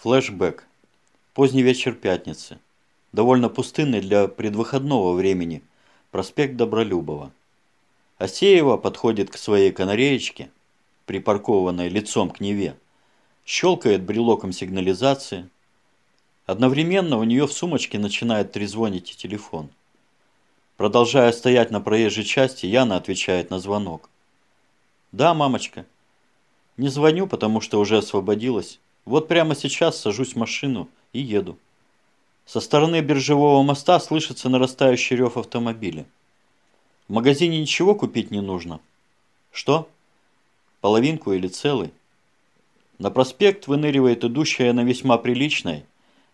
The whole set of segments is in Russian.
Флэшбэк. Поздний вечер пятницы. Довольно пустынный для предвыходного времени. Проспект Добролюбова. Асеева подходит к своей канареечке, припаркованной лицом к Неве. Щелкает брелоком сигнализации. Одновременно у нее в сумочке начинает трезвонить телефон. Продолжая стоять на проезжей части, Яна отвечает на звонок. «Да, мамочка. Не звоню, потому что уже освободилась. Вот прямо сейчас сажусь в машину и еду. Со стороны биржевого моста слышится нарастающий рев автомобиля. В магазине ничего купить не нужно. Что? Половинку или целый? На проспект выныривает идущая на весьма приличной,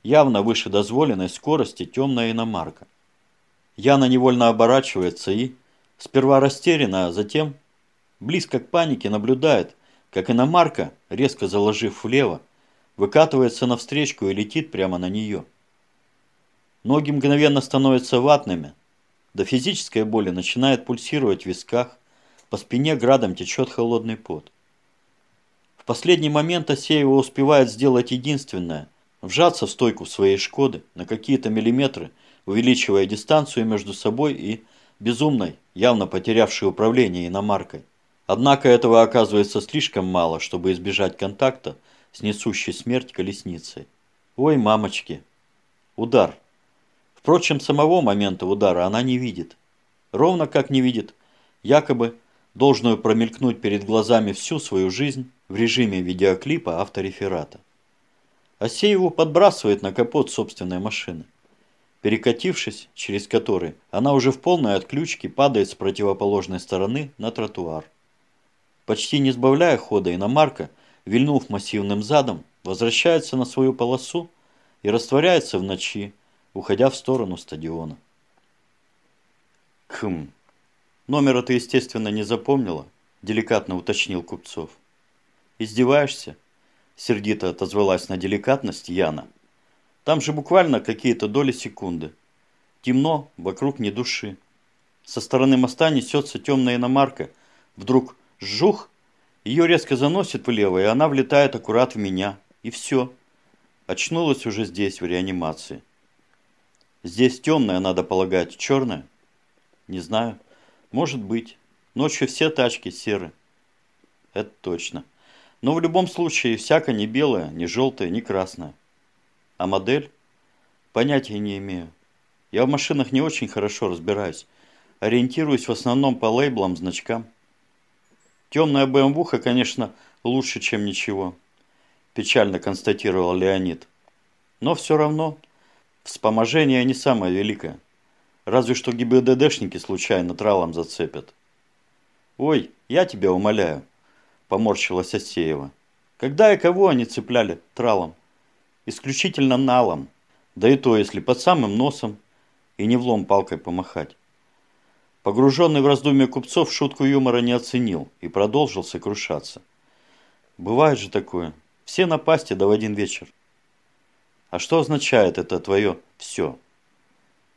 явно выше дозволенной скорости темная иномарка. Яна невольно оборачивается и, сперва растерянно, а затем, близко к панике, наблюдает, как иномарка, резко заложив влево, выкатывается навстречку и летит прямо на нее. Ноги мгновенно становятся ватными, до физической боли начинает пульсировать в висках, по спине градом течет холодный пот. В последний момент Асеева успевает сделать единственное – вжаться в стойку своей «Шкоды» на какие-то миллиметры, увеличивая дистанцию между собой и безумной, явно потерявшей управление иномаркой. Однако этого оказывается слишком мало, чтобы избежать контакта с несущей смерть колесницей. Ой, мамочки! Удар. Впрочем, самого момента удара она не видит. Ровно как не видит, якобы должную промелькнуть перед глазами всю свою жизнь в режиме видеоклипа автореферата. Асееву подбрасывает на капот собственной машины. Перекатившись, через который, она уже в полной отключке падает с противоположной стороны на тротуар. Почти не сбавляя хода, иномарка – вильнув массивным задом, возвращается на свою полосу и растворяется в ночи, уходя в сторону стадиона. Хм. Номера ты, естественно, не запомнила, деликатно уточнил Купцов. Издеваешься? Сердито отозвалась на деликатность Яна. Там же буквально какие-то доли секунды. Темно, вокруг ни души. Со стороны моста несется темная иномарка. Вдруг жух, ее резко заносит влево, и она влетает аккурат в меня. И все. Очнулась уже здесь, в реанимации. Здесь темная, надо полагать, черная? Не знаю. Может быть. Ночью все тачки серы. Это точно. Но в любом случае, всяко не белая, не желтая, не красная. А модель? Понятия не имею. Я в машинах не очень хорошо разбираюсь. Ориентируюсь в основном по лейблам, значкам. Темная БМВуха, конечно, лучше, чем ничего, печально констатировал Леонид. Но все равно вспоможение не самое великое. Разве что ГИБДДшники случайно тралом зацепят. «Ой, я тебя умоляю», – поморщилась Асеева. «Когда и кого они цепляли тралом? Исключительно налом, да и то, если под самым носом и не влом палкой помахать. Погруженный в раздумья купцов шутку юмора не оценил и продолжил сокрушаться. Бывает же такое. Все напасти да в один вечер. А что означает это твое «все»?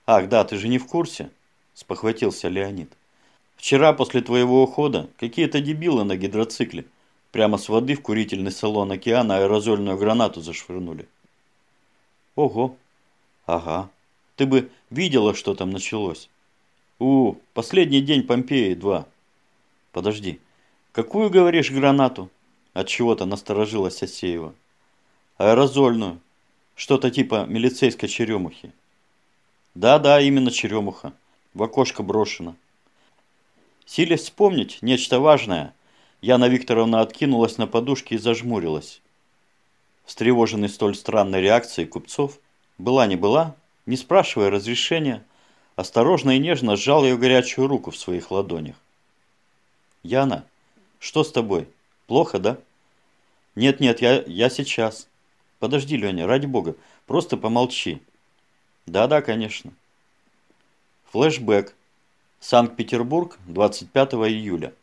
Ах, да, ты же не в курсе? Спохватился Леонид. Вчера после твоего ухода какие-то дебилы на гидроцикле прямо с воды в курительный салон океана аэрозольную гранату зашвырнули. Ого. Ага. Ты бы видела, что там началось. У, последний день Помпеи-2. Подожди. Какую, говоришь, гранату? От чего-то насторожилась Асеева. Аэрозольную. Что-то типа милицейской черемухи. Да-да, именно черемуха. В окошко брошена. Силясь вспомнить нечто важное, Яна Викторовна откинулась на подушке и зажмурилась. Встревоженный столь странной реакцией купцов, была не была, не спрашивая разрешения, осторожно и нежно сжал ее горячую руку в своих ладонях. «Яна, что с тобой? Плохо, да?» «Нет-нет, я, я сейчас». «Подожди, Леня, ради бога, просто помолчи». «Да-да, конечно». Флэшбэк. Санкт-Петербург, 25 июля.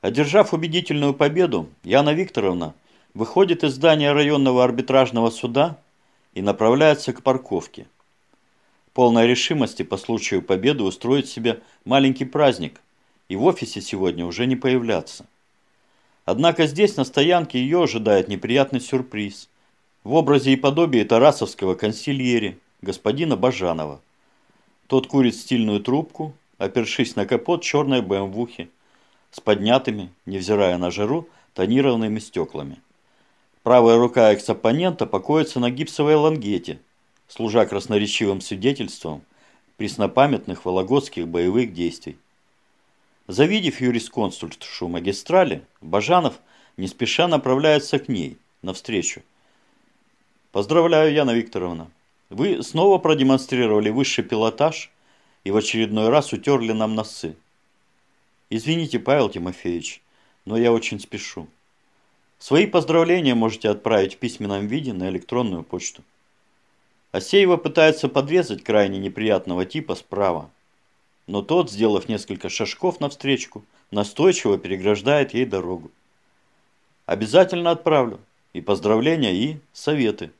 Одержав убедительную победу, Яна Викторовна выходит из здания районного арбитражного суда и направляется к парковке полной решимости по случаю победы устроить себе маленький праздник и в офисе сегодня уже не появляться. Однако здесь, на стоянке, ее ожидает неприятный сюрприз. в образе и подобии тарасовского консильери, господина Бажанова. Тот курит стильную трубку, опершись на капот черной БМВухи с поднятыми, невзирая на жару, тонированными стеклами. Правая рука экс-оппонента покоится на гипсовой лангете, служа красноречивым свидетельством преснопамятных вологодских боевых действий. Завидев юрисконсультшу магистрали, Бажанов не спеша направляется к ней, навстречу. «Поздравляю, Яна Викторовна. Вы снова продемонстрировали высший пилотаж и в очередной раз утерли нам носы. Извините, Павел Тимофеевич, но я очень спешу. Свои поздравления можете отправить в письменном виде на электронную почту. Асеева пытается подрезать крайне неприятного типа справа, но тот, сделав несколько шажков навстречу, настойчиво переграждает ей дорогу. Обязательно отправлю. И поздравления, и советы.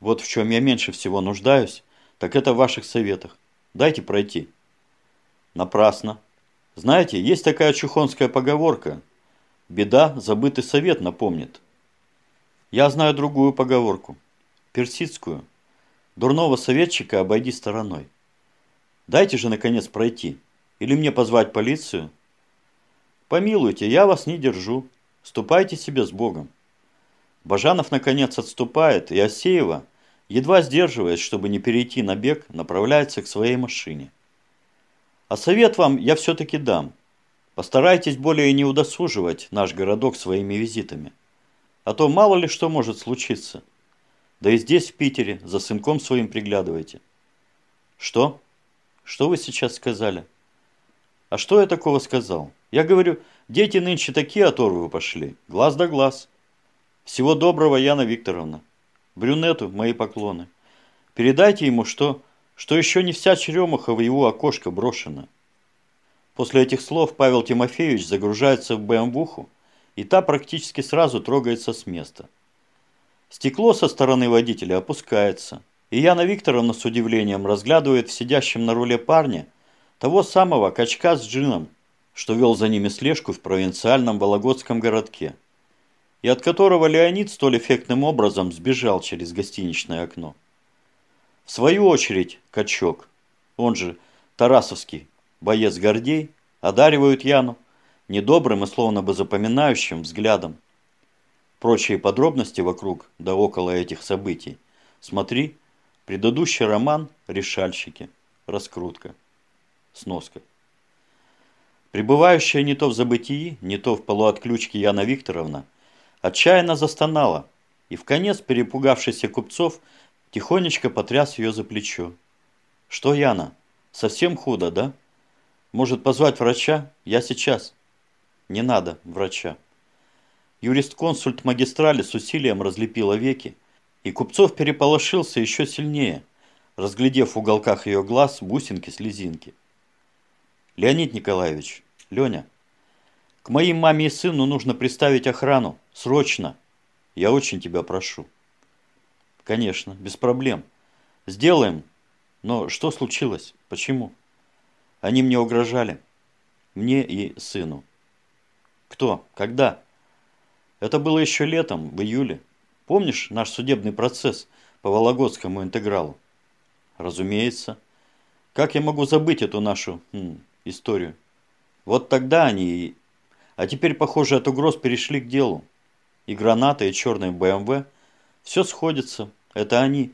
Вот в чем я меньше всего нуждаюсь, так это в ваших советах. Дайте пройти. Напрасно. Знаете, есть такая чухонская поговорка. Беда, забытый совет напомнит. Я знаю другую поговорку. Персидскую. Дурного советчика обойди стороной. Дайте же, наконец, пройти. Или мне позвать полицию? Помилуйте, я вас не держу. Ступайте себе с Богом. Бажанов, наконец, отступает, и Осеева, едва сдерживаясь, чтобы не перейти на бег, направляется к своей машине. А совет вам я все-таки дам. Постарайтесь более не удосуживать наш городок своими визитами. А то мало ли что может случиться. Да и здесь, в Питере, за сынком своим приглядывайте. Что? Что вы сейчас сказали? А что я такого сказал? Я говорю, дети нынче такие оторвы пошли, глаз да глаз. Всего доброго, Яна Викторовна. Брюнету мои поклоны. Передайте ему, что, что еще не вся черемуха в его окошко брошена. После этих слов Павел Тимофеевич загружается в БМВуху, и та практически сразу трогается с места. Стекло со стороны водителя опускается, и Яна Викторовна с удивлением разглядывает в сидящем на руле парня того самого качка с джином, что вел за ними слежку в провинциальном Вологодском городке, и от которого Леонид столь эффектным образом сбежал через гостиничное окно. В свою очередь, качок, он же Тарасовский, боец Гордей, одаривают Яну недобрым и словно бы запоминающим взглядом. Прочие подробности вокруг да около этих событий смотри предыдущий роман «Решальщики». Раскрутка. Сноска. Пребывающая не то в забытии, не то в полуотключке Яна Викторовна отчаянно застонала, и в конец перепугавшийся купцов тихонечко потряс ее за плечо. «Что, Яна, совсем худо, да?» Может позвать врача? Я сейчас. Не надо врача. Юрист-консульт магистрали с усилием разлепила веки, и Купцов переполошился еще сильнее, разглядев в уголках ее глаз бусинки-слезинки. Леонид Николаевич, Леня, к моим маме и сыну нужно приставить охрану. Срочно. Я очень тебя прошу. Конечно, без проблем. Сделаем. Но что случилось? Почему? Они мне угрожали. Мне и сыну. Кто? Когда? Это было еще летом, в июле. Помнишь наш судебный процесс по Вологодскому интегралу? Разумеется. Как я могу забыть эту нашу м, историю? Вот тогда они и... А теперь, похоже, от угроз перешли к делу. И граната, и черный БМВ. Все сходится. Это они.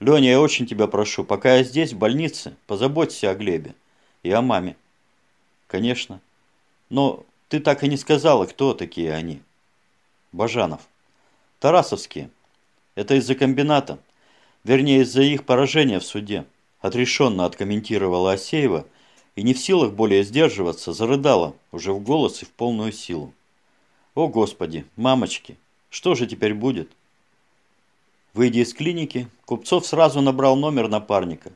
Леня, я очень тебя прошу, пока я здесь, в больнице, позаботься о Глебе и о маме. Конечно. Но ты так и не сказала, кто такие они. Бажанов. Тарасовские. Это из-за комбината. Вернее, из-за их поражения в суде. Отрешенно откомментировала Асеева и не в силах более сдерживаться, зарыдала уже в голос и в полную силу. О, Господи, мамочки, что же теперь будет? Выйдя из клиники, Купцов сразу набрал номер напарника.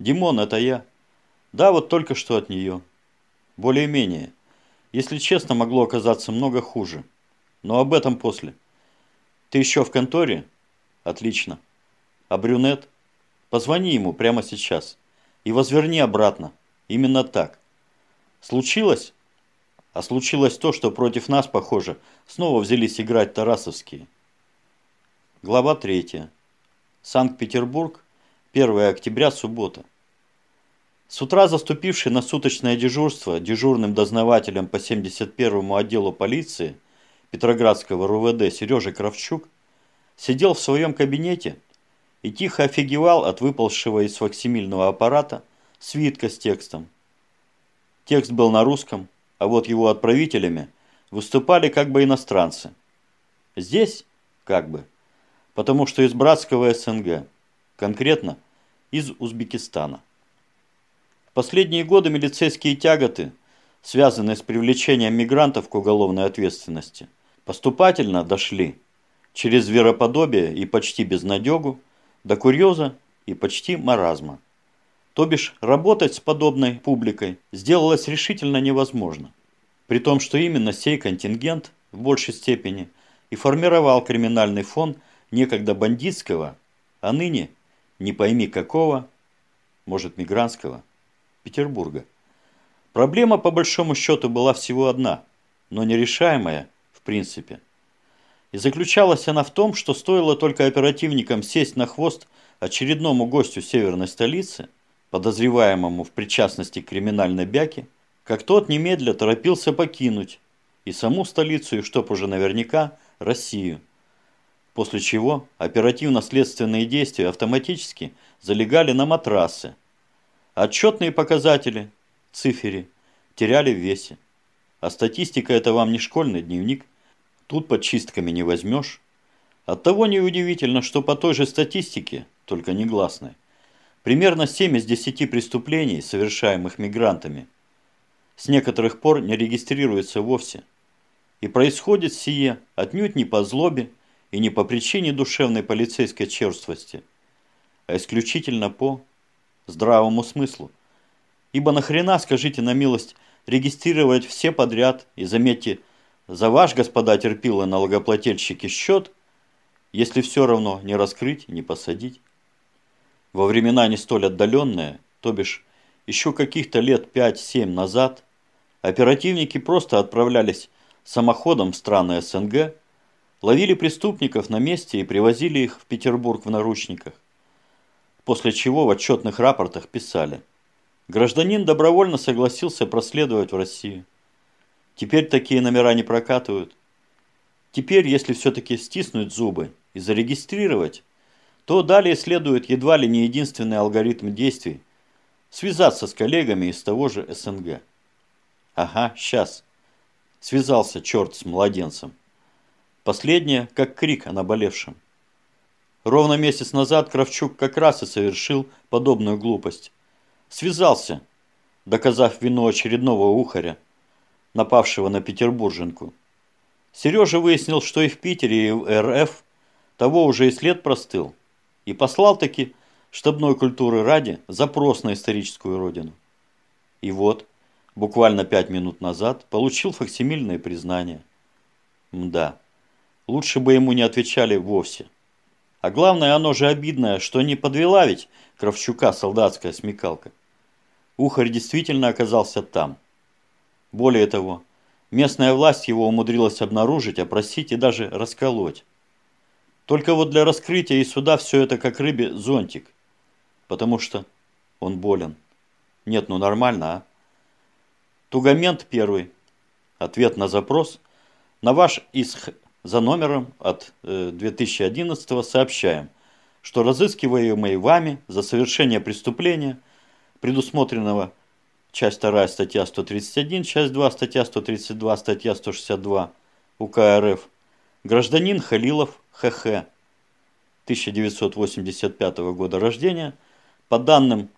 «Димон, это я. Да, вот только что от нее. Более-менее. Если честно, могло оказаться много хуже. Но об этом после. Ты еще в конторе? Отлично. А брюнет? Позвони ему прямо сейчас. И возверни обратно. Именно так. Случилось? А случилось то, что против нас, похоже, снова взялись играть тарасовские. Глава 3. Санкт-Петербург. 1 октября, суббота. С утра заступивший на суточное дежурство дежурным дознавателем по 71-му отделу полиции Петроградского РУВД Сережа Кравчук сидел в своем кабинете и тихо офигевал от выползшего из факсимильного аппарата свитка с текстом. Текст был на русском, а вот его отправителями выступали как бы иностранцы. Здесь как бы, потому что из братского СНГ, конкретно из Узбекистана последние годы милицейские тяготы, связанные с привлечением мигрантов к уголовной ответственности, поступательно дошли через вероподобие и почти безнадегу до курьеза и почти маразма. То бишь, работать с подобной публикой сделалось решительно невозможно. При том, что именно сей контингент в большей степени и формировал криминальный фон некогда бандитского, а ныне не пойми какого, может мигрантского, Петербурга. Проблема по большому счету была всего одна, но нерешаемая принципе. И заключалась она в том, что стоило только оперативникам сесть на хвост очередному гостю северной столицы, подозреваемому в причастности к криминальной бяке, как тот немедля торопился покинуть и саму столицу, и чтоб уже наверняка Россию. После чего оперативно-следственные действия автоматически залегали на матрасы, Отчетные показатели, циферы, теряли в весе. А статистика это вам не школьный дневник. Тут под чистками не возьмешь. Оттого неудивительно, что по той же статистике, только негласной, примерно 7 из 10 преступлений, совершаемых мигрантами, с некоторых пор не регистрируется вовсе. И происходит сие отнюдь не по злобе и не по причине душевной полицейской черствости, а исключительно по здравому смыслу. Ибо нахрена, скажите на милость, регистрировать все подряд и заметьте, за ваш, господа терпила налогоплательщики счет, если все равно не раскрыть, не посадить. Во времена не столь отдаленные, то бишь еще каких-то лет 5-7 назад, оперативники просто отправлялись самоходом в страны СНГ, ловили преступников на месте и привозили их в Петербург в наручниках после чего в отчетных рапортах писали «Гражданин добровольно согласился проследовать в Россию. Теперь такие номера не прокатывают. Теперь, если все-таки стиснуть зубы и зарегистрировать, то далее следует едва ли не единственный алгоритм действий – связаться с коллегами из того же СНГ. Ага, сейчас. Связался черт с младенцем. Последнее, как крик о наболевшем. Ровно месяц назад Кравчук как раз и совершил подобную глупость. Связался, доказав вину очередного ухаря, напавшего на петербурженку. Сережа выяснил, что и в Питере, и в РФ того уже и след простыл, и послал таки штабной культуры ради запрос на историческую родину. И вот, буквально пять минут назад, получил факсимильное признание. Мда, лучше бы ему не отвечали вовсе. А главное, оно же обидное, что не подвела ведь Кравчука солдатская смекалка. Ухарь действительно оказался там. Более того, местная власть его умудрилась обнаружить, опросить и даже расколоть. Только вот для раскрытия и суда все это как рыбе зонтик. Потому что он болен. Нет, ну нормально, а? Тугамент первый. Ответ на запрос. На ваш исх за номером от 2011 э, сообщаем, что разыскиваемый вами за совершение преступления, предусмотренного часть 2 статья 131, часть 2 статья 132, статья 162 УК РФ, гражданин Халилов ХХ 1985 года рождения, по данным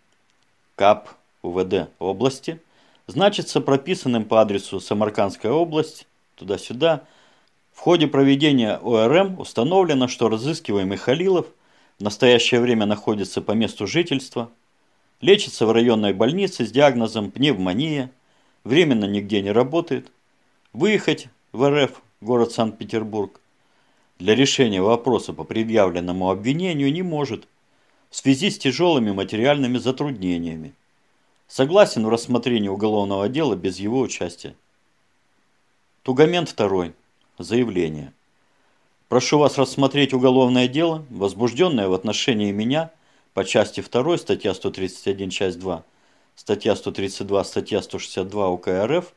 КАП УВД области, значится прописанным по адресу Самаркандская область, туда-сюда, в ходе проведения ОРМ установлено, что разыскиваемый Халилов в настоящее время находится по месту жительства, лечится в районной больнице с диагнозом пневмония, временно нигде не работает, выехать в РФ, город Санкт-Петербург, для решения вопроса по предъявленному обвинению не может в связи с тяжелыми материальными затруднениями. Согласен в рассмотрении уголовного дела без его участия. Тугамент второй заявление. Прошу вас рассмотреть уголовное дело, возбужденное в отношении меня по части 2, статья 131, часть 2, статья 132, статья 162 УК РФ.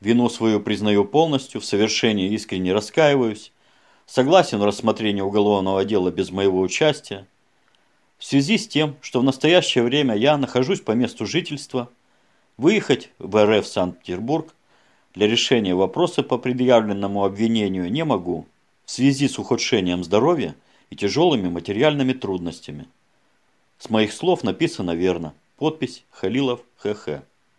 Вину свою признаю полностью, в совершении искренне раскаиваюсь. Согласен в рассмотрении уголовного дела без моего участия. В связи с тем, что в настоящее время я нахожусь по месту жительства, выехать в РФ Санкт-Петербург для решения вопроса по предъявленному обвинению не могу в связи с ухудшением здоровья и тяжелыми материальными трудностями. С моих слов написано верно. Подпись Халилов ХХ.